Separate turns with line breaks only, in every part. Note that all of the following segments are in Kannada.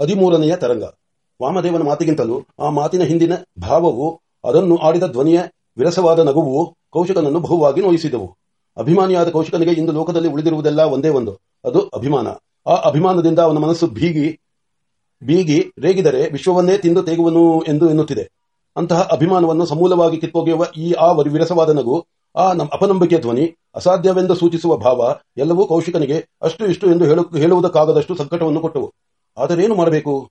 ಹದಿಮೂರನೆಯ ತರಂಗ. ವಾಮದೇವನ ಮಾತಿಗಿಂತಲೂ ಆ ಮಾತಿನ ಹಿಂದಿನ ಭಾವವು ಅದನ್ನು ಆಡಿದ ಧ್ವನಿಯ ವಿರಸವಾದ ನಗುವು ಕೌಶಿಕನನ್ನು ಬಹುವಾಗಿ ನೋಯಿಸಿದವು. ಅಭಿಮಾನಿಯಾದ ಕೌಶಿಕನಿಗೆ ಇಂದು ಲೋಕದಲ್ಲಿ ಉಳಿದಿರುವುದೆಲ್ಲ ಒಂದೇ ಒಂದು. ಅದು ಅಭಿಮಾನ. ಆ ಅಭಿಮಾನದಿಂದ ಅವನ ಮನಸ್ಸು ಬೀಗಿ ಬೀಗಿ, ರೇಗಿದರೆ ವಿಶ್ವವನ್ನೇ ತಿಂದು ತೇಗುವನು ಎಂದು ಎನ್ನುತ್ತಿದೆ. ಅಂತಹ ಅಭಿಮಾನವನ್ನು ಸಮೂಲವಾಗಿ ಕಿತ್ತೊಗೆಯುವ ಈ ಆ ವರಿ- ವಿರಸವಾದ ನಗು, ಆ ನಮ್ಮ ಅಪನಂಬಿಕೆಯ ಧ್ವನಿ, ಅಸಾಧ್ಯವೆಂದು ಸೂಚಿಸುವ ಭಾವ ಎಲ್ಲವೂ ಕೌಶಿಕನಿಗೆ ಅಷ್ಟು ಇಷ್ಟು ಎಂದು ಹೇಳು, ಹೇಳುವುದಕ್ಕಾಗದಷ್ಟು ಸಂಕಟವನ್ನು ಕೊಟ್ಟವು. ಆದರೇನು ಮಾಡಬೇಕು?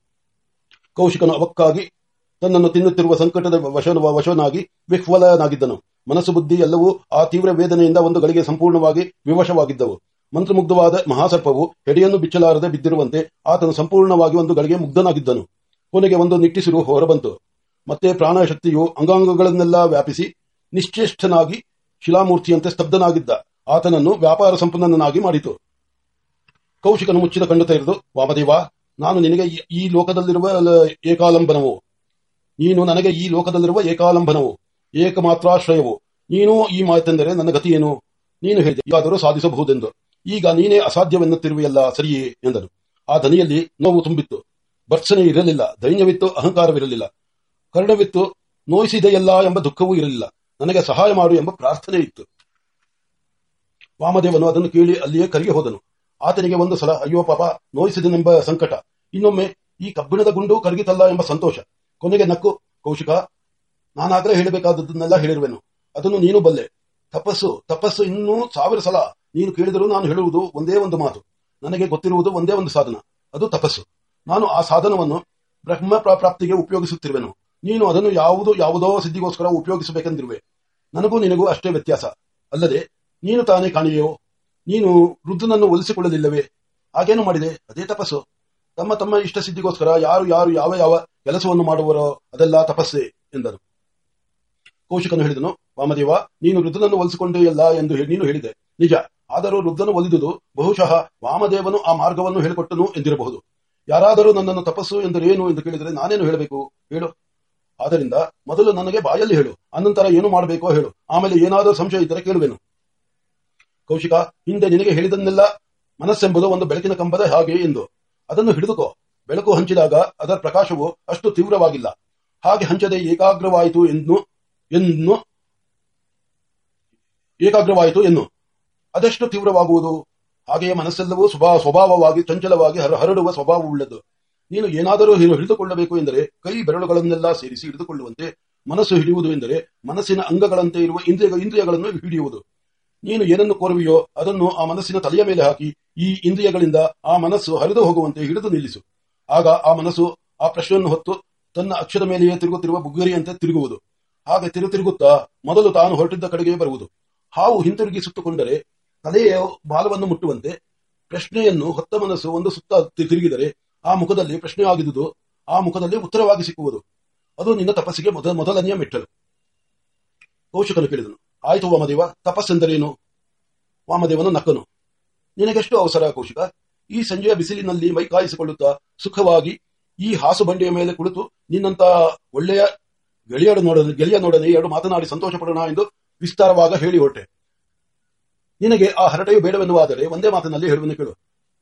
ಕೌಶಿಕನು ಅವಕ್ಕಾಗಿ ತನ್ನನ್ನು ತಿನ್ನುತ್ತಿರುವ ಸಂಕಟದ ವಶನ ವಶನಾಗಿ ವಿಹ್ವಲನಾಗಿದ್ದನು. ಮನಸ್ಸು ಬುದ್ಧಿ ಎಲ್ಲವೂ ಆ ತೀವ್ರ ವೇದನೆಯಿಂದ ಒಂದು ಗಳಿಗೆ ಸಂಪೂರ್ಣವಾಗಿ ವಿವಶವಾಗಿದ್ದವು. ಮಂತ್ರಮುಗ್ಧವಾದ ಮಹಾಸರ್ಪವು ಹೆಡೆಯನ್ನು ಬಿಚ್ಚಲಾರದೆ ಬಿದ್ದಿರುವಂತೆ ಆತನು ಸಂಪೂರ್ಣವಾಗಿ ಒಂದು ಗಳಿಗೆ ಮುಗ್ಧನಾಗಿದ್ದನು. ಕೊನೆಗೆ ಒಂದು ನಿಟ್ಟಿಸಿರು ಹೊರಬಂತು. ಮತ್ತೆ ಪ್ರಾಣಶಕ್ತಿಯು ಅಂಗಾಂಗಗಳನ್ನೆಲ್ಲ ವ್ಯಾಪಿಸಿ ನಿಶ್ಚೇಷ್ಟನಾಗಿ ಶಿಲಾಮೂರ್ತಿಯಂತೆ ಸ್ತಬ್ಧನಾಗಿದ್ದ. ಆತನನ್ನು ವ್ಯಾಪಾರ ಸಂಪನ್ನನಾಗಿ ಮಾಡಿತು. ಕೌಶಿಕನು ಮುಚ್ಚಿದ ಕಣ್ಣು ತೆರೆದು ವಾಮದೇವ ನಾನು ನಿನಗೆ ಈ- ಲೋಕದಲ್ಲಿರುವ ಏಕಾಲಂಬನವು. ನೀನು ನನಗೆ ಈ ಲೋಕದಲ್ಲಿರುವ ಏಕಾಲಂಬನವು, ಏಕಮಾತ್ರಾಶ್ರಯವು. ನೀನು ಈ ಮಾತೆಂದರೆ ನನ್ನ ಗತಿಯೇನು ನೀನು ಹೇಳಿದೆ, ಈಗಾದರೂ ಸಾಧಿಸಬಹುದೆಂದು. ಈಗ ನೀನೇ ಅಸಾಧ್ಯವೆನ್ನುತ್ತಿರುವೆಯಲ್ಲ, ಸರಿಯೇ ಎಂದನು. ಆ ದನಿಯಲ್ಲಿ ನೋವು ತುಂಬಿತ್ತು. ಭರ್ಸನೆ ಇರಲಿಲ್ಲ, ದೈನ್ಯವಿತ್ತು, ಅಹಂಕಾರವಿರಲಿಲ್ಲ. ಕರುಣವಿತ್ತು, ನೋಯಿಸಿದೆಯಲ್ಲ ಎಂಬ ದುಃಖವೂ ಇರಲಿಲ್ಲ. ನನಗೆ ಸಹಾಯ ಮಾಡು ಎಂಬ ಪ್ರಾರ್ಥನೆ ಇತ್ತು. ವಾಮದೇವನು ಅದನ್ನು ಕೇಳಿ ಅಲ್ಲಿಯೇ ಕರಿಗೆ ಹೋದನು. ಆತನಿಗೆ ಒಂದು ಸಲ, ಅಯ್ಯೋ ಪಾಪ, ನೋಯಿಸಿದನೆಂಬ ಸಂಕಟ. ಇನ್ನೊಮ್ಮೆ ಈ ಕಬ್ಬಿಣದ ಗುಂಡು ಕರಗಿತಲ್ಲ ಎಂಬ ಸಂತೋಷ. ಕೊನೆಗೆ ನಕ್ಕು, ಕೌಶಿಕ ನಾನಾದ್ರೆ ಹೇಳಬೇಕಾದದ್ದನ್ನೆಲ್ಲ ಹೇಳಿರುವೆನು. ಅದನ್ನು ನೀನು ಬಲ್ಲೆ. ತಪಸ್ಸು ತಪಸ್ಸು ಇನ್ನೂ ಸಾವಿರ ಸಲ ನೀನು ಕೇಳಿದರೂ ನಾನು ಹೇಳುವುದು ಒಂದೇ ಒಂದು ಮಾತು. ನನಗೆ ಗೊತ್ತಿರುವುದು ಒಂದೇ ಒಂದು ಸಾಧನ. ಅದು ತಪಸ್ಸು. ನಾನು ಆ ಸಾಧನವನ್ನು ಬ್ರಹ್ಮ ಪ್ರಾ- ಪ್ರಾಪ್ತಿಗೆ ಉಪಯೋಗಿಸುತ್ತಿರುವೆನು. ನೀನು ಅದನ್ನು ಯಾವುದು, ಯಾವುದೋ ಸಿದ್ಧಿಗೋಸ್ಕರ ಉಪಯೋಗಿಸಬೇಕೆಂದಿರುವೆ. ನನಗೂ ನಿನಗೂ ಅಷ್ಟೇ ವ್ಯತ್ಯಾಸ. ಅಲ್ಲದೆ, ನೀನು ತಾನೇ ಕಾಣಿಯೋ? ನೀನು ವೃದ್ಧನನ್ನು ಒಲಿಸಿಕೊಳ್ಳಲಿಲ್ಲವೇ? ಹಾಗೇನು ಮಾಡಿದೆ? ಅದೇ ತಪಸ್ಸು. ತಮ್ಮ ತಮ್ಮ ಇಷ್ಟ ಸಿದ್ಧಿಗೋಸ್ಕರ ಯಾರು ಯಾರು ಯಾವ ಯಾವ ಕೆಲಸವನ್ನು ಮಾಡುವರೋ ಅದೆಲ್ಲ ತಪಸ್ಸೆ ಎಂದನು ಕೌಶಿಕನು ಹೇಳಿದನು, ವಾಮದೇವ, ನೀನು ವೃದ್ಧನನ್ನು ಒಲಿಸಿಕೊಂಡೆಯಲ್ಲ ಎಂದು ಹೇ- ನೀನು ಹೇಳಿದೆ. ನಿಜ, ಆದರೂ ವೃದ್ಧನು ಒಲಿದುದು ಬಹುಶಃ ವಾಮದೇವನು ಆ ಮಾರ್ಗವನ್ನು ಹೇಳಿಕೊಟ್ಟನು ಎಂದಿರಬಹುದು. ಯಾರಾದರೂ ನನ್ನನ್ನು ತಪಸ್ಸು ಎಂದರೇನು ಎಂದು ಕೇಳಿದರೆ ನಾನೇನು ಹೇಳಬೇಕು? ಹೇಳು. ಆದ್ದರಿಂದ ಮೊದಲು ನನಗೆ ಬಾಯಲ್ಲಿ ಹೇಳು, ಅನಂತರ ಏನು ಮಾಡಬೇಕೋ ಹೇಳು. ಆಮೇಲೆ ಏನಾದರೂ ಸಂಶಯ ಇದ್ದರೆ ಕೇಳುವೆನು. ಕೌಶಿಕ, ಹಿಂದೆ ನಿನಗೆ ಹೇಳಿದನ್ನೆಲ್ಲ ಮನಸ್ಸೆಂಬುದು ಒಂದು ಬೆಳಕಿನ ಕಂಬದ ಹಾಗೆ ಎಂದು. ಅದನ್ನು ಹಿಡಿದುಕೋ. ಬೆಳಕು ಹಂಚಿದಾಗ ಅದರ ಪ್ರಕಾಶವು ಅಷ್ಟು ತೀವ್ರವಾಗಿಲ್ಲ. ಹಾಗೆ ಹಂಚದೆ ಏಕಾಗ್ರವಾಯಿತು ಎಂದು ಎನ್ನು, ಏಕಾಗ್ರವಾಯಿತು ಎನ್ನು. ಅದೆಷ್ಟು ತೀವ್ರವಾಗುವುದು? ಹಾಗೆಯೇ ಮನಸ್ಸೆಲ್ಲವೂ ಸ್ವಭಾವ ಸ್ವಭಾವವಾಗಿ ಚಂಚಲವಾಗಿ ಹರ- ಹರಡುವ ಸ್ವಭಾವವುಳ್ಳದ್ದು ನೀನು ಏನಾದರೂ ಹಿಡಿದುಕೊಳ್ಳಬೇಕು ಎಂದರೆ, ಕೈ ಬೆರಳುಗಳನ್ನೆಲ್ಲ ಸೇರಿಸಿ ಹಿಡಿದುಕೊಳ್ಳುವಂತೆ, ಮನಸ್ಸು ಹಿಡಿಯುವುದು ಎಂದರೆ, ಮನಸ್ಸಿನ ಅಂಗಗಳಂತೆ ಇರುವ ಇಂದ್ರಿಯ ಇಂದ್ರಿಯಗಳನ್ನು ಹಿಡಿಯುವುದು. ನೀನು ಏನನ್ನು ಕೋರುವೆಯೋ ಅದನ್ನು ಆ ಮನಸ್ಸಿನ ತಲೆಯ ಮೇಲೆ ಹಾಕಿ ಈ ಇಂದ್ರಿಯಗಳಿಂದ ಆ ಮನಸ್ಸು ಹರಿದು ಹೋಗುವಂತೆ ಹಿಡಿದು ನಿಲ್ಲಿಸು. ಆಗ ಆ ಮನಸ್ಸು ಆ ಪ್ರಶ್ನೆಯನ್ನು ಹೊತ್ತು ತನ್ನ ಅಕ್ಷದ ಮೇಲೆಯೇ ತಿರುಗುತ್ತಿರುವ ಬುಗ್ಗರಿಯಂತೆ ತಿರುಗುವುದು. ಹಾಗೆ ತಿರು ತಿರುಗುತ್ತಾ ಮೊದಲು ತಾನು ಹೊರಟಿದ್ದ ಕಡೆಗೆ ಬರುವುದು. ಹಾವು ಹಿಂತಿರುಗಿ ಸುತ್ತುಕೊಂಡರೆ ತಲೆಯ ಬಾಲವನ್ನು ಮುಟ್ಟುವಂತೆ ಪ್ರಶ್ನೆಯನ್ನು ಹೊತ್ತ ಮನಸ್ಸು ಒಂದು ಸುತ್ತ ತಿರುಗಿದರೆ ಆ ಮುಖದಲ್ಲಿ ಪ್ರಶ್ನೆ ಆಗಿದುದು, ಆ ಮುಖದಲ್ಲಿ ಉತ್ತರವಾಗಿ ಸಿಕ್ಕುವುದು. ಅದು ನಿನ್ನ ತಪಸ್ಸಿಗೆ ಮೊದಲ ಮೊದಲನೆಯ ಮೆಟ್ಟಲು. ಕೌಶಕನು ಕೇಳಿದನು, ಆಯ್ತು ವಾಮದೇವ, ತಪಸ್ಸೆಂದರೇನು? ವಾಮದೇವನು ನಕ್ಕನು ನಿನಗೆಷ್ಟು ಅವಸರ ಕೌಶಿಕ. ಈ ಸಂಜೆಯ ಬಿಸಿಲಿನಲ್ಲಿ ಮೈ ಕಾಯಿಸಿಕೊಳ್ಳುತ್ತಾ ಸುಖವಾಗಿ ಈ ಹಾಸು ಬಂಡೆಯ ಮೇಲೆ ಕುಳಿತು ನಿನ್ನಂತ ಒಳ್ಳೆಯ ಗೆಳೆಯಡು ನೋಡ ಗೆಳೆಯ ನೋಡನೆ ಎರಡು ಮಾತನಾಡಿ ಸಂತೋಷ ಪಡೋಣ ಎಂದು ವಿಸ್ತಾರವಾಗ ಹೇಳಿ ಹೊಟ್ಟೆ ನಿನಗೆ ಆ ಹರಟೆಯು ಬೇಡವೆನ್ನುವಾದರೆ ಒಂದೇ ಮಾತಿನಲ್ಲಿ ಹೇಳುವನ್ನು ಕೇಳು.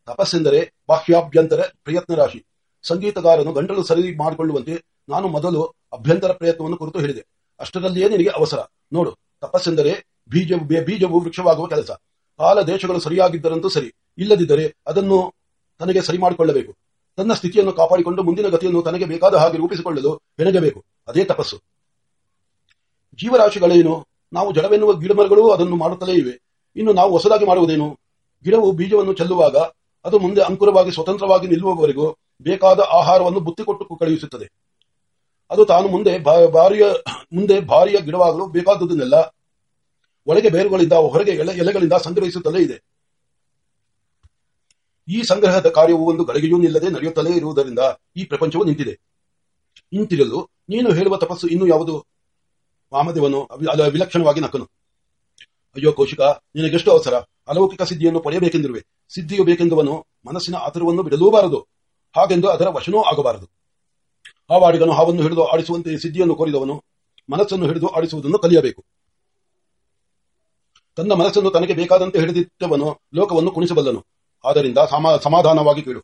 ತಪಸ್ಸೆಂದರೆ ಬಾಹ್ಯಾಭ್ಯಂತರ ಪ್ರಯತ್ನ ರಾಶಿ ಸಂಗೀತಗಾರನು ಗಂಟಲು ಸರಿ ಮಾಡಿಕೊಳ್ಳುವಂತೆ ನಾನು ಮೊದಲು ಅಭ್ಯಂತರ ಪ್ರಯತ್ನವನ್ನು ಕುರಿತು ಹೇಳಿದೆ. ಅಷ್ಟರಲ್ಲಿಯೇ ನಿನಗೆ ಅವಸರ. ನೋಡು, ತಪಸ್ಸೆಂದರೆ ಬೀಜ ಬೀಜವು ವೃಕ್ಷವಾಗುವ ಕೆಲಸ. ಕಾಲ ದೇಶಗಳು ಸರಿಯಾಗಿದ್ದರಂತೂ ಸರಿ. ಇಲ್ಲದಿದ್ದರೆ ಅದನ್ನು ತನಗೆ ಸರಿ ಮಾಡಿಕೊಳ್ಳಬೇಕು. ತನ್ನ ಸ್ಥಿತಿಯನ್ನು ಕಾಪಾಡಿಕೊಂಡು ಮುಂದಿನ ಗತಿಯನ್ನು ತನಗೆ ಬೇಕಾದ ಹಾಗೆ ರೂಪಿಸಿಕೊಳ್ಳಲು ಬೆನಗಬೇಕು. ಅದೇ ತಪಸ್ಸು. ಜೀವರಾಶಿಗಳೇನು? ನಾವು ಜಡವೆನ್ನುವ ಗಿಡಮರಗಳು ಅದನ್ನು ಮಾಡುತ್ತಲೇ ಇವೆ. ಇನ್ನು ನಾವು ಹೊಸದಾಗಿ ಮಾಡುವುದೇನು? ಗಿಡವು ಬೀಜವನ್ನು ಚೆಲ್ಲುವಾಗ, ಅದು ಮುಂದೆ ಅಂಕುರವಾಗಿ ಸ್ವತಂತ್ರವಾಗಿ ನಿಲ್ಲುವವರೆಗೂ ಬೇಕಾದ ಆಹಾರವನ್ನು ಬುತ್ತಿಕೊಟ್ಟು ಕಳುಹಿಸುತ್ತದೆ. ಅದು ತಾನು ಮುಂದೆ ಭಾರಿಯ ಮುಂದೆ ಭಾರಿಯ ಗಿಡವಾಗಲು ಬೇಕಾದದನ್ನೆಲ್ಲ ಒಳಗೆ ಬೇರುಗಳಿಂದ ಹೊರಗೆ ಎಲೆ ಎಲೆಗಳಿಂದ ಸಂಗ್ರಹಿಸುತ್ತಲೇ ಇದೆ. ಈ ಸಂಗ್ರಹದ ಕಾರ್ಯವು ಒಂದು ಗಳಿಗೆಯೂ ನಿಲ್ಲದೆ ನಡೆಯುತ್ತಲೇ ಇರುವುದರಿಂದ ಈ ಪ್ರಪಂಚವು ನಿಂತಿದೆ. ನಿಂತಿರಲು ನೀನು ಹೇಳುವ ತಪಸ್ಸು ಇನ್ನು ಯಾವುದು? ವಾಮದೇವನು ವಿಲಕ್ಷಣವಾಗಿ ನಕ್ಕನು. ಅಯ್ಯೋ ಕೌಶಿಕ, ನಿನಗೆಷ್ಟು ಅವಸರ? ಅಲೌಕಿಕ ಸಿದ್ಧಿಯನ್ನು ಪಡೆಯಬೇಕೆಂದಿರುವೆ. ಸಿದ್ಧಿಯು ಬೇಕೆಂದುವನು ಮನಸ್ಸಿನ ಆತರವನ್ನು ಬಿಡಲೂಬಾರದು. ಹಾಗೆಂದು ಅದರ ವಶನೂ ಆಗಬಾರದು. ಹಾವಾಡಿಗನು ಹಾವನ್ನು ಹಿಡಿದು ಆಡಿಸುವಂತೆ ಸಿದ್ಧಿಯನ್ನು ಕೋರಿದವನು ಮನಸ್ಸನ್ನು ಹಿಡಿದು ಆಡಿಸುವುದನ್ನು ಕಲಿಯಬೇಕು. ತನ್ನ ಮನಸ್ಸನ್ನು ತನಗೆ ಬೇಕಾದಂತೆ ಹಿಡಿದಿಟ್ಟವನು, ಲೋಕವನ್ನು ಕುಣಿಸಬಲ್ಲನು. ಆದ್ದರಿಂದ ಸಮ- ಸಮಾಧಾನವಾಗಿ ಕೇಳು.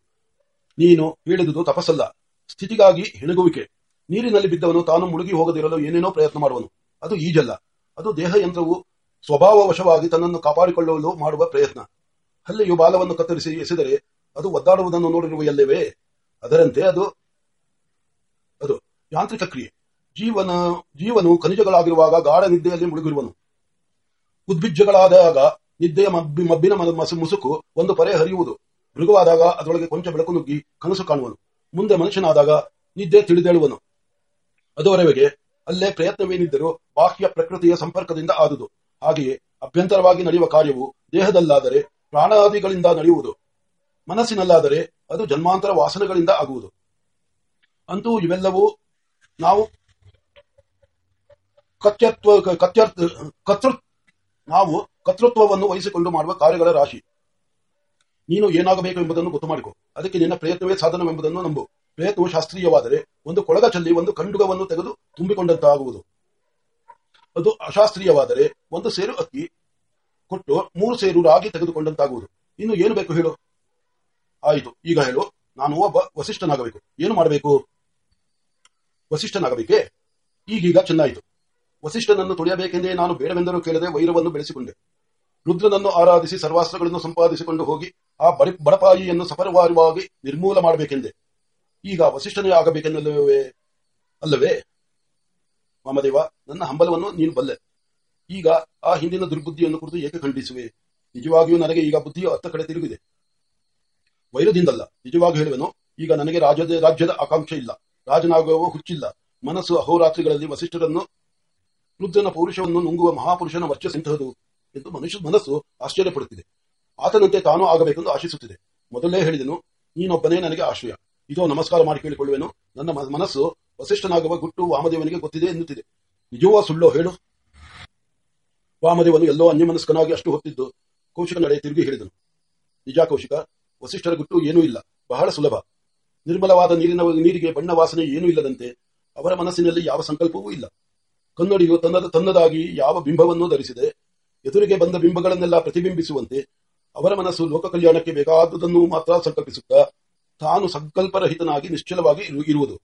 ನೀನು ಹೇಳಿದುದು ತಪಸ್ಸಲ್ಲ, ಸ್ಥಿತಿಗಾಗಿ ಹೆಣಗುವಿಕೆ. ನೀರಿನಲ್ಲಿ ಬಿದ್ದವನು ತಾನು ಮುಳುಗಿ ಹೋಗದಿರಲು ಏನೇನೋ ಪ್ರಯತ್ನ ಮಾಡುವನು. ಅದು ಈಜಲ್ಲ. ಅದು ದೇಹ ಯಂತ್ರವು ಸ್ವಭಾವವಶವಾಗಿ ತನ್ನನ್ನು ಕಾಪಾಡಿಕೊಳ್ಳಲು ಮಾಡುವ ಪ್ರಯತ್ನ. ಹಲ್ಲೆಯು ಬಾಲವನ್ನು ಕತ್ತರಿಸಿ ಎಸೆದರೆ ಅದು ಒದ್ದಾಡುವುದನ್ನು ನೋಡಿರುವ ಎಲ್ಲವೇ ಅದರಂತೆ ಅದು ಅದು ಯಾಂತ್ರಿಕ ಕ್ರಿಯೆ. ಜೀವನ, ಜೀವನು ಖನಿಜಗಳಾಗಿರುವಾಗ ಗಾಢ ನಿದ್ದೆಯಲ್ಲಿ ಮುಳುಗಿರುವನು. ಉದ್ಭಿಜ್ಜಗಳಾದಾಗ ನಿದ್ದೆಯ ಮಬ್ಬಿ ಮಬ್ಬಿನ ಮುಸುಕು ಒಂದು ಪರೆ ಹರಿಯುವುದು. ಮೃಗವಾದಾಗ ಅದರೊಳಗೆ ಕೊಂಚ ಬೆಳಕು ನುಗ್ಗಿ ಕನಸು ಕಾಣುವನು. ಮುಂದೆ ಮನುಷ್ಯನಾದಾಗ ನಿದ್ದೆ ತಿಳಿದೇಳುವನು. ಅದುವರೆಗೆ ಅಲ್ಲೇ ಪ್ರಯತ್ನವೇನಿದ್ದರೂ ಬಾಹ್ಯ ಪ್ರಕೃತಿಯ ಸಂಪರ್ಕದಿಂದ ಆದುದು. ಹಾಗೆಯೇ ಅಭ್ಯಂತರವಾಗಿ ನಡೆಯುವ ಕಾರ್ಯವು ದೇಹದಲ್ಲಾದರೆ ಪ್ರಾಣಾದಿಗಳಿಂದ ನಡೆಯುವುದು. ಮನಸ್ಸಿನಲ್ಲಾದರೆ ಅದು ಜನ್ಮಾಂತರ ವಾಸನೆಗಳಿಂದ ಆಗುವುದು. ಅಂತೂ ಇವೆಲ್ಲವೂ ನಾವು ಕತ್ಯತ್ವ ಕತ್ಯರ್ಥ ಕರ್ತೃ ನಾವು ಕರ್ತೃತ್ವವನ್ನು ವಹಿಸಿಕೊಂಡು ಮಾಡುವ ಕಾರ್ಯಗಳ ರಾಶಿ. ನೀನು ಏನಾಗಬೇಕು ಎಂಬುದನ್ನು ಗೊತ್ತು ಮಾಡಿಕೊ. ಅದಕ್ಕೆ ನಿನ್ನ ಪ್ರಯತ್ನವೇ ಸಾಧನವೆಂಬುದನ್ನು ನಂಬು. ಪ್ರಯತ್ನವು ಶಾಸ್ತ್ರೀಯವಾದರೆ ಒಂದು ಕೊಳಗ ಚೆಲ್ಲಿ ಒಂದು ಕಂಡುಗವನ್ನು ತೆಗೆದು ತುಂಬಿಕೊಂಡಂತಾಗುವುದು. ಅದು ಅಶಾಸ್ತ್ರೀಯವಾದರೆ ಒಂದು ಸೇರು ಅಕ್ಕಿ ಕೊಟ್ಟು ಮೂರು ಸೇರು ರಾಗಿ ತೆಗೆದುಕೊಂಡಂತಾಗುವುದು. ಇನ್ನು ಏನು ಬೇಕು ಹೇಳು? ಆಯಿತು. ಈಗ ಹೇಳು. ನಾನು ಒಬ್ಬ ವಸಿಷ್ಠನಾಗಬೇಕು. ಏನು ಮಾಡಬೇಕು? ವಸಿಷ್ಠನಾಗಬೇಕೆ? ಈಗೀಗ ಚೆನ್ನಾಯಿತು ವಸಿಷ್ಠನನ್ನು ತುಳಿಯಬೇಕೆಂದೇ ನಾನು ಬೇಡವೆಂದರೂ ಕೇಳದೆ ವೈರವನ್ನು ಬೆಳೆಸಿಕೊಂಡೆ. ರುದ್ರನನ್ನು ಆರಾಧಿಸಿ ಸರ್ವಾಸ್ತ್ರಗಳನ್ನು ಸಂಪಾದಿಸಿಕೊಂಡು ಹೋಗಿ ಆ ಬಡಿ ಬಡಪಾಯಿಯನ್ನು ಸಪರವಾರವಾಗಿ ನಿರ್ಮೂಲ ಮಾಡಬೇಕೆಂದೆ. ಈಗ ವಸಿಷ್ಠನೇ ಆಗಬೇಕೆಂದಲ್ಲವೇ ಅಲ್ಲವೇ? ವಾಮದೇವ ನನ್ನ ಹಂಬಲವನ್ನು ನೀನು ಬಲ್ಲೆ. ಈಗ ಆ ಹಿಂದಿನ ದುರ್ಬುದ್ಧಿಯನ್ನು ಕುರಿತು ಏಕೆ ಖಂಡಿಸುವೆ? ನಿಜವಾಗಿಯೂ ನನಗೆ ಈಗ ಬುದ್ಧಿಯು ಅತ್ತ ಕಡೆ ತಿರುಗಿದೆ. ವೈರದಿಂದಲ್ಲ, ನಿಜವಾಗಿ ಹೇಳುವೆನು, ಈಗ ನನಗೆ ರಾಜ್ಯದ ರಾಜ್ಯದ ಆಕಾಂಕ್ಷೆ ಇಲ್ಲ. ರಾಜನಾಗುವ ಹುಚ್ಚಿಲ್ಲ. ಮನಸ್ಸು ಅಹೋರಾತ್ರಿಗಳಲ್ಲಿ ವಸಿಷ್ಠರನ್ನು ರುದ್ರನ ಪೌರುಷವನ್ನು ನುಂಗುವ ಮಹಾಪುರುಷನ ವರ್ಚಸ್ಸಿಂತಹದು ಎಂದು ಮನುಷ್ಯ ಮನಸ್ಸು ಆಶ್ಚರ್ಯಪಡುತ್ತಿದೆ. ಆತನಂತೆ ತಾನೂ ಆಗಬೇಕೆಂದು ಆಶಿಸುತ್ತಿದೆ. ಮೊದಲೇ ಹೇಳಿದನು, ನೀನೊಬ್ಬನೇ ನನಗೆ ಆಶ್ರಯ. ಇದೋ, ನಮಸ್ಕಾರ ಮಾಡಿ ಕೇಳಿಕೊಳ್ಳುವೆನು. ನನ್ನ ಮನಸ್ಸು ವಸಿಷ್ಠನಾಗುವ ಗುಟ್ಟು ವಾಮದೇವನಿಗೆ ಗೊತ್ತಿದೆ ಎನ್ನುತ್ತಿದೆ. ನಿಜವೋ ಸುಳ್ಳೋ, ಹೇಳು. ವಾಮದೇವನು ಎಲ್ಲೋ ಅನ್ಯಮನಸ್ಕನಾಗಿ ಅಷ್ಟು ಹೊತ್ತಿದ್ದು ಕೌಶಿಕ ನಡೆ ತಿರುಗಿ ಹೇಳಿದನು. ನಿಜ ಕೌಶಿಕ, ವಸಿಷ್ಠರ ಗುಟ್ಟು ಏನೂ ಇಲ್ಲ. ಬಹಳ ಸುಲಭ. ನಿರ್ಮಲವಾದ ನೀರಿನ, ನೀರಿಗೆ ಬಣ್ಣ ವಾಸನೆ ಏನೂ ಇಲ್ಲದಂತೆ ಅವರ ಮನಸ್ಸಿನಲ್ಲಿ ಯಾವ ಸಂಕಲ್ಪವೂ ಇಲ್ಲ. ಕನ್ನಡಿಯು ತನ್ನದ ತನ್ನದಾಗಿ ಯಾವ ಬಿಂಬವನ್ನೂ ಧರಿಸಿದೆ. ಎದುರಿಗೆ ಬಂದ ಬಿಂಬಗಳನ್ನೆಲ್ಲ ಪ್ರತಿಬಿಂಬಿಸುವಂತೆ ಅವರ ಮನಸ್ಸು ಲೋಕ ಕಲ್ಯಾಣಕ್ಕೆ ಬೇಕಾದುದನ್ನು ಮಾತ್ರ ಸಂಕಲ್ಪಿಸುತ್ತಾ ತಾನು ಸಂಕಲ್ಪರಹಿತನಾಗಿ ನಿಶ್ಚಲವಾಗಿ ಇರು- ಇರುವುದು.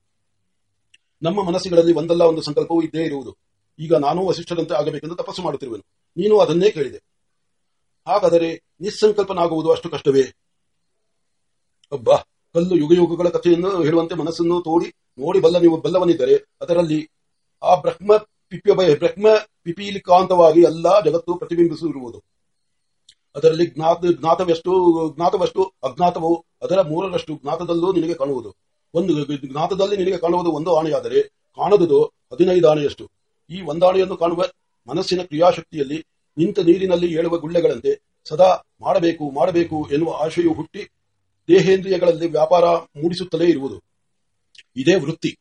ನಮ್ಮ ಮನಸ್ಸುಗಳಲ್ಲಿ ಒಂದಲ್ಲ ಒಂದು ಸಂಕಲ್ಪವೂ ಇದ್ದೇ ಇರುವುದು. ಈಗ ನಾನು ವಸಿಷ್ಠರಂತೆ ಆಗಬೇಕೆಂದು ತಪಸ್ಸು ಮಾಡುತ್ತಿರುವೆನು. ನೀನು ಅದನ್ನೇ ಕೇಳಿದೆ. ಹಾಗಾದರೆ ನಿಸ್ಸಂಕಲ್ಪನಾಗುವುದು ಅಷ್ಟು ಕಷ್ಟವೇ? ಅಬ್ಬಾ, ಕಲ್ಲು ಯುಗ ಯುಗಗಳ ಕಥೆಯನ್ನು ಹೇಳುವಂತೆ ಮನಸ್ಸನ್ನು ತೋಡಿ ನೋಡಿ ಬಲ್ಲ ನೀವು ಬಲ್ಲವನಿದ್ದರೆ ಅದರಲ್ಲಿ ಆ ಬ್ರಹ್ಮ ಬ್ರಹ್ಮ ಪಿಪೀಲಿಕಾಂತವಾಗಿ ಎಲ್ಲಾ ಜಗತ್ತು ಪ್ರತಿಬಿಂಬಿಸಿರುವುದು ಅದರಲ್ಲಿ ಜ್ಞಾತ ಜ್ಞಾತವೆಷ್ಟು ಜ್ಞಾತವಷ್ಟು, ಅಜ್ಞಾತವು ಅದರ ಮೂರರಷ್ಟು ಜ್ಞಾತದಲ್ಲೂ ನಿನಗೆ ಕಾಣುವುದು. ಒಂದು ಜ್ಞಾತದಲ್ಲಿ ನಿನಗೆ ಕಾಣುವುದು ಒಂದು ಆಣೆಯಾದರೆ ಕಾಣದುದು ಹದಿನೈದು ಆಣೆಯಷ್ಟು. ಈ ಒಂದಾಣೆಯನ್ನು ಕಾಣುವ ಮನಸ್ಸಿನ ಕ್ರಿಯಾಶಕ್ತಿಯಲ್ಲಿ ನಿಂತ ನೀರಿನಲ್ಲಿ ಏಳುವ ಗುಳ್ಳೆಗಳಂತೆ ಸದಾ ಮಾಡಬೇಕು ಮಾಡಬೇಕು ಎನ್ನುವ ಆಶೆಯು ಹುಟ್ಟಿ ದೇಹೇಂದ್ರಿಯಗಳಲ್ಲಿ ವ್ಯಾಪಾರ ಮೂಡಿಸುತ್ತಲೇ ಇರುವುದು. ಇದೇ ವೃತ್ತಿ.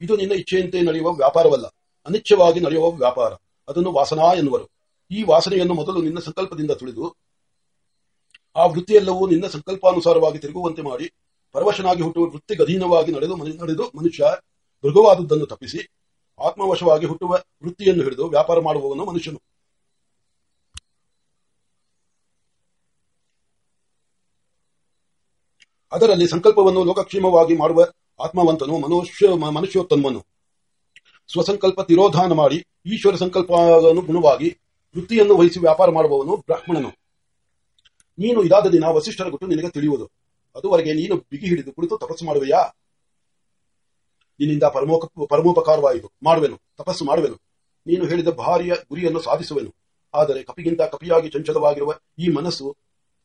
ಇದು ನಿನ್ನ ಇಚ್ಛೆಯಂತೆ ನಡೆಯುವ ವ್ಯಾಪಾರವಲ್ಲ. ಅನಿಚ್ಛವಾಗಿ ನಡೆಯುವ ವ್ಯಾಪಾರ. ಅದನ್ನು ವಾಸನಾ ಎನ್ನುವರು. ಈ ವಾಸನೆಯನ್ನು ಮೊದಲು ನಿನ್ನ ಸಂಕಲ್ಪದಿಂದ ತುಳಿದು, ಆ ವೃತ್ತಿಯೆಲ್ಲವೂ ನಿನ್ನ ಸಂಕಲ್ಪಾನುಸಾರವಾಗಿ ತಿರುಗುವಂತೆ ಮಾಡಿ, ಪರವಶನಾಗಿ ಹುಟ್ಟುವ ವೃತ್ತಿಗೆ ಅಧೀನವಾಗಿ ನಡೆದು ನಡೆದು ಮನುಷ್ಯ ಮೃಗವಾದದ್ದನ್ನು ತಪ್ಪಿಸಿ, ಆತ್ಮವಶವಾಗಿ ಹುಟ್ಟುವ ವೃತ್ತಿಯನ್ನು ಹಿಡಿದು ವ್ಯಾಪಾರ ಮಾಡುವವನು ಮನುಷ್ಯನು. ಅದರಲ್ಲಿ ಸಂಕಲ್ಪವನ್ನು ಲೋಕಕ್ಷೇಮವಾಗಿ ಮಾಡುವ ಆತ್ಮವಂತನು ಮನುಷ್ಯ, ಮನುಷ್ಯೋತ್ತಮನು. ಸ್ವಸಂಕಲ್ಪ ತಿರೋಧಾನ ಮಾಡಿ ಈಶ್ವರ ಸಂಕಲ್ಪ ಗುಣವಾಗಿ ವೃತ್ತಿಯನ್ನು ವಹಿಸಿ ವ್ಯಾಪಾರ ಮಾಡುವವನು ಬ್ರಾಹ್ಮಣನು. ನೀನು ಇದಾದ ದಿನ ವಸಿಷ್ಠರ ಗುಟ್ಟು ನಿನಗೆ ತಿಳಿಯುವುದು. ಅದುವರೆಗೆ ನೀನು ಬಿಗಿ ಹಿಡಿದು ಕುಳಿತು ತಪಸ್ಸು ಮಾಡುವೆಯಾ? ನಿನ್ನಿಂದ ಪರಮೋಕ ಪರಮೋಪಕಾರವಾಯಿತು. ಮಾಡುವೆನು, ತಪಸ್ಸು ಮಾಡುವೆನು. ನೀನು ಹೇಳಿದ ಭಾರಿಯ ಗುರಿಯನ್ನು ಸಾಧಿಸುವೆನು. ಆದರೆ ಕಪಿಗಿಂತ ಕಪಿಯಾಗಿ ಚಂಚಲವಾಗಿರುವ ಈ ಮನಸ್ಸು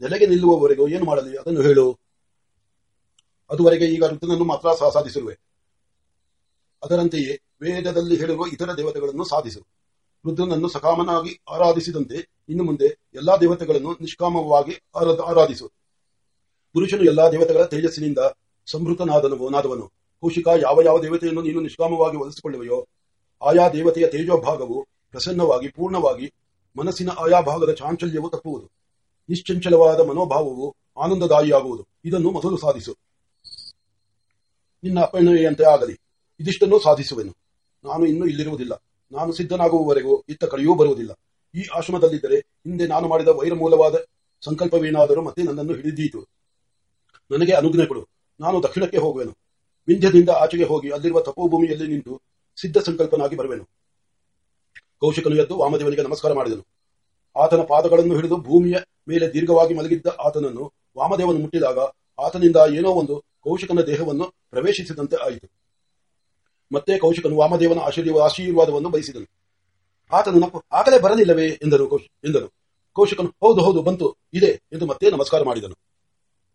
ನೆಲೆಗೆ ನಿಲ್ಲುವವರೆಗೂ ಏನು ಮಾಡಲಿ ಅದನ್ನು ಹೇಳು. ಅದುವರೆಗೆ ಈಗ ಋತುನನ್ನು ಮಾತ್ರ ಸಾಧಿಸಿರುವೆ. ಅದರಂತೆಯೇ ವೇದದಲ್ಲಿ ಹೇಳಿರುವ ಇತರ ದೇವತೆಗಳನ್ನು ಸಾಧಿಸು. ರುದ್ರನನ್ನು ಸಕಾಮನಾಗಿ ಆರಾಧಿಸಿದಂತೆ ಇನ್ನು ಮುಂದೆ ಎಲ್ಲಾ ದೇವತೆಗಳನ್ನು ನಿಷ್ಕಾಮವಾಗಿ ಆರಾ- ಆರಾಧಿಸು. ಪುರುಷನು ಎಲ್ಲಾ ದೇವತೆಗಳ ತೇಜಸ್ಸಿನಿಂದ ಸಂಭೃತನಾದನು ನಾದವನು. ಕೌಶಿಕ ಯಾವ ಯಾವ ದೇವತೆಯನ್ನು ನೀನು ನಿಷ್ಕಾಮವಾಗಿ ಒಲಿಸಿಕೊಳ್ಳುವೆಯೋ ಆಯಾ ದೇವತೆಯ ತೇಜೋಭಾಗವು ಪ್ರಸನ್ನವಾಗಿ, ಪೂರ್ಣವಾಗಿ ಮನಸ್ಸಿನ ಆಯಾ ಭಾಗದ ಚಾಂಚಲ್ಯವು ತಪ್ಪುವುದು. ನಿಶ್ಚಂಚಲವಾದ ಮನೋಭಾವವು ಆನಂದದಾಯಿಯಾಗುವುದು. ಇದನ್ನು ಮೊದಲು ಸಾಧಿಸು. ನಿನ್ನ ಅಪ್ಪಣೆಯಂತೆ ಆಗಲಿ. ಇದಿಷ್ಟನ್ನು ಸಾಧಿಸುವೆನು. ನಾನು ಇನ್ನೂ ಇಲ್ಲಿರುವುದಿಲ್ಲ. ನಾನು ಸಿದ್ಧನಾಗುವವರೆಗೂ ಇತ್ತ ಕಡೆಯೂ ಬರುವುದಿಲ್ಲ. ಈ ಆಶ್ರಮದಲ್ಲಿದ್ದರೆ ಹಿಂದೆ ನಾನು ಮಾಡಿದ ವೈರಮೂಲವಾದ ಸಂಕಲ್ಪವೇನಾದರೂ ಮತ್ತೆ ನನ್ನನ್ನು ಹಿಡಿದೀತು. ನನಗೆ ಅನುಜ್ಞೆ ಕೊಡು. ನಾನು ದಕ್ಷಿಣಕ್ಕೆ ಹೋಗುವೆನು. ವಿಂಧ್ಯದಿಂದ ಆಚೆಗೆ ಹೋಗಿ ಅಲ್ಲಿರುವ ತಪೋಭೂಮಿಯಲ್ಲಿ ನಿಂತು ಸಿದ್ಧ ಸಂಕಲ್ಪನಾಗಿ ಬರುವೆನು. ಕೌಶಿಕನು ಎದ್ದು ವಾಮದೇವನಿಗೆ ನಮಸ್ಕಾರ ಮಾಡಿದನು. ಆತನ ಪಾದಗಳನ್ನು ಹಿಡಿದು ಭೂಮಿಯ ಮೇಲೆ ದೀರ್ಘವಾಗಿ ಮಲಗಿದ್ದ ಆತನನ್ನು ವಾಮದೇವನು ಮುಟ್ಟಿದಾಗ ಆತನಿಂದ ಏನೋ ಒಂದು ಕೌಶಿಕನ ದೇಹವನ್ನು ಪ್ರವೇಶಿಸಿದಂತೆ ಆಯಿತು. ಮತ್ತೆ ಕೌಶಿಕನು ವಾಮದೇವನ ಆಶೀರ್ವ ಆಶೀರ್ವಾದವನ್ನು ಬಯಸಿದನು. ಆತನು ನಕ್ಕು ಆಗಲೇ ಬರಲಿಲ್ಲವೇ ಎಂದರು ಎಂದನು ಕೌಶಿಕನು, ಹೌದು ಹೌದು, ಬಂತು, ಇದೆ ಎಂದು ಮತ್ತೆ ನಮಸ್ಕಾರ ಮಾಡಿದನು.